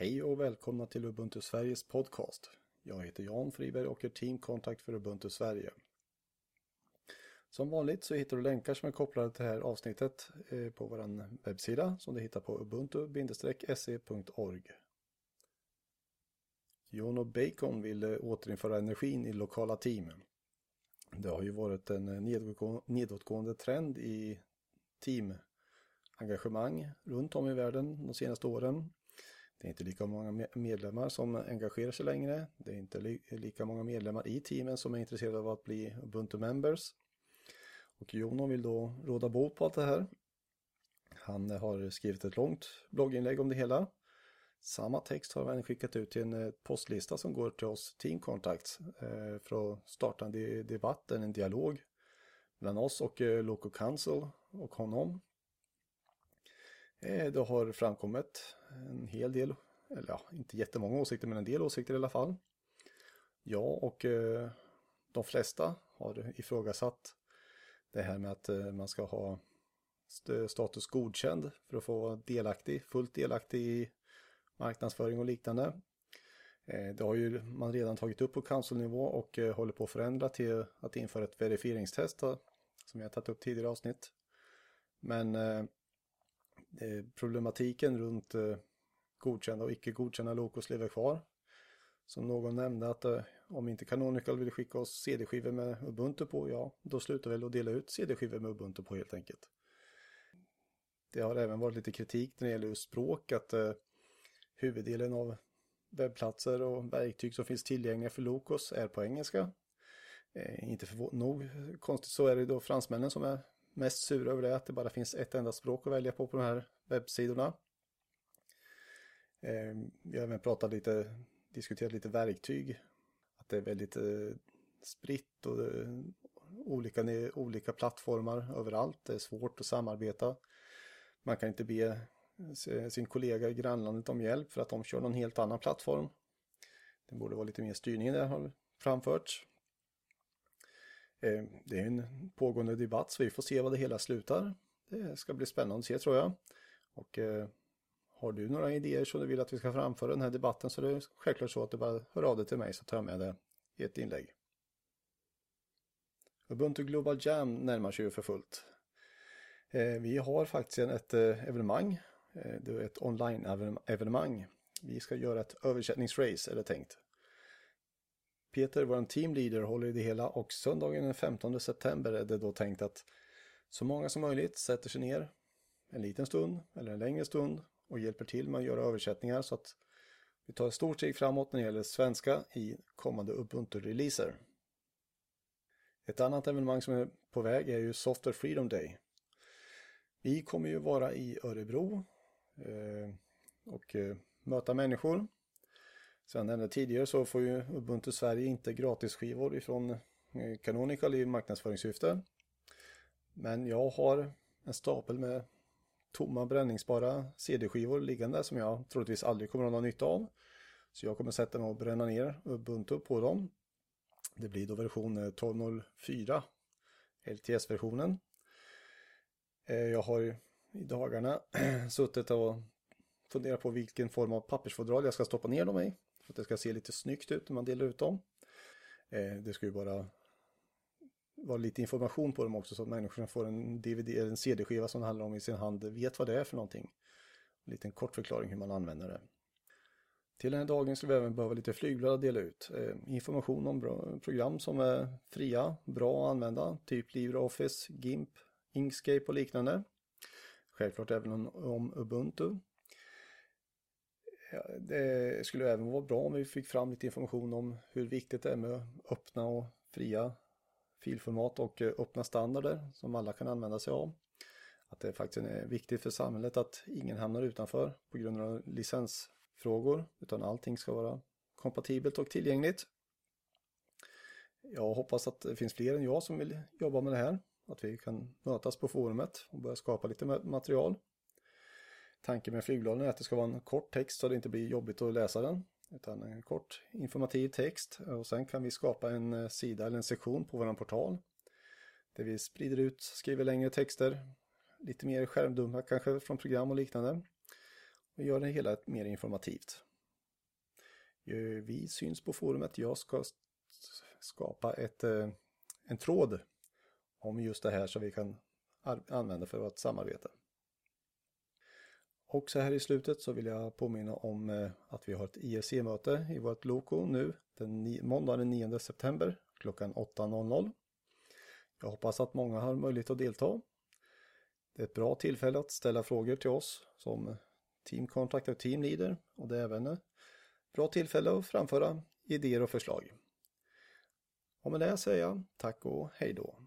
Hej och välkomna till Ubuntu Sveriges podcast. Jag heter Jan Friberg och är teamkontakt för Ubuntu Sverige. Som vanligt så hittar du länkar som är kopplade till det här avsnittet eh, på vår webbsida som du hittar på ubuntu-se.org. Jono Bacon vill eh, återinföra energin i lokala team. Det har ju varit en eh, nedåtgående trend i teamengagemang runt om i världen de senaste åren. Det är inte lika många medlemmar som engagerar sig längre. Det är inte li lika många medlemmar i teamen som är intresserade av att bli Ubuntu Members. Och Jono vill då råda bot på allt det här. Han har skrivit ett långt blogginlägg om det hela. Samma text har han skickat ut till en eh, postlista som går till oss Team Contacts eh, för att starta en debatt, en dialog mellan oss och Loco Local Council och honom. Det har framkommit en hel del, eller ja, inte jättemånga åsikter men en del åsikter i alla fall. Jag och eh, de flesta har ifrågasatt det här med att eh, man ska ha status godkänd för att få vara delaktig, fullt delaktig i marknadsföring och liknande. Eh, det har ju man redan tagit upp på councilnivå och håller på att förändra till att införa ett verifieringstest som jag tagit upp tidigare avsnitt. Men eh, Eh, problematiken runt eh, godkända och icke godkända Locos lever kvar. Som någon nämnde att eh, om inte Canonical vill skicka oss CD-skivor med Ubuntu på, ja, då slutar väl att dela ut CD-skivor med Ubuntu på helt enkelt. Det har även varit lite kritik när det gäller språk, att Huvuddelen av webbplatser och verktyg som finns tillgängliga för Locos är på engelska. Eh, inte för nog konstigt så är det då fransmännen som är mest sura över det, att det bara finns ett enda språk att välja på på de här webbsidorna. Ehm, vi har även pratat lite, diskuterat lite verktyg. Att det är väldigt eh, spritt och eh, olika, olika plattformar överallt. Det är svårt att samarbeta. Man kan inte be eh, sin kollega i grannlandet om hjälp för att de kör någon helt annan plattform. Det borde vara lite mer styrning där har framförts. Eh, det är en pågående debatt så vi får se vad det hela slutar. Det ska bli spännande att se tror jag. Och eh, har du några idéer som du vill att vi ska framföra den här debatten så är det självklart så att du bara hör av dig till mig så tar jag med det i ett inlägg. Ubuntu Global Jam närmar sig ju för fullt. Eh, vi har faktiskt ett evenemang det är ett online-evenemang. Vi ska göra ett översättningsrace är det tänkt. Peter, vår teamleader, håller i det hela och söndagen den 15 september är det då tänkt att så många som möjligt sätter sig ner en liten stund eller en längre stund och hjälper till med att göra översättningar så att vi tar ett stort steg framåt när det gäller svenska i kommande Ubuntu-releaser. Ett annat evenemang som är på väg är ju Software Freedom Day. Vi kommer ju vara i Örebro eh, och eh, möta människor. Som jag nämnde tidigare så får ju Ubuntu Sverige inte gratisskivor ifrån eh, Canonical i marknadsföringssyfte. Men jag har en stapel med tomma bränningsbara CD-skivor liggande som jag troligtvis aldrig kommer att ha någon nytta av. Så jag kommer sätta mig och bränna ner Ubuntu på dem. Det blir då version eh, 12.04 LTS-versionen. Eh, jag har i dagarna suttit och funderat på vilken form av pappersfodral jag ska stoppa ner dem i. För att det ska se lite snyggt ut när man delar ut dem. Eh, det ska ju bara vara lite information på dem också så att människorna får en DVD en CD-skiva som det handlar om i sin hand vet vad det är för någonting. En liten kort förklaring hur man använder det. Till den här dagen ska vi även behöva lite flygblad att dela ut. Eh, information om bra, program som är fria, bra att använda, typ LibreOffice, GIMP, Inkscape och liknande. Självklart även om, om Ubuntu. Det skulle även vara bra om vi fick fram lite information om hur viktigt det är med öppna och fria filformat och eh, öppna standarder som alla kan använda sig av. Att det faktiskt är viktigt för samhället att ingen hamnar utanför på grund av licensfrågor utan allting ska vara kompatibelt och tillgängligt. Jag hoppas att det finns fler än jag som vill jobba med det här. Att vi kan mötas på forumet och börja skapa lite material. Tanken med flygbladen är att det ska vara en kort text så det inte blir jobbigt att läsa den. Utan en kort informativ text och sen kan vi skapa en eh, sida eller en sektion på vår portal. Där vi sprider ut, skriver längre texter, lite mer skärmdumpar kanske från program och liknande. Och gör det hela mer informativt. Vi syns på forumet. Jag ska skapa ett, eh, en tråd om just det här så vi kan använda för vårt samarbete. Och så här i slutet så vill jag påminna om eh, att vi har ett IRC-möte i vårt Loko nu den måndag den 9 september klockan 8.00. Jag hoppas att många har möjlighet att delta. Det är ett bra tillfälle att ställa frågor till oss som Team Contact och Team Leader och det är även ett bra tillfälle att framföra idéer och förslag. Och med det säger jag tack och hej då.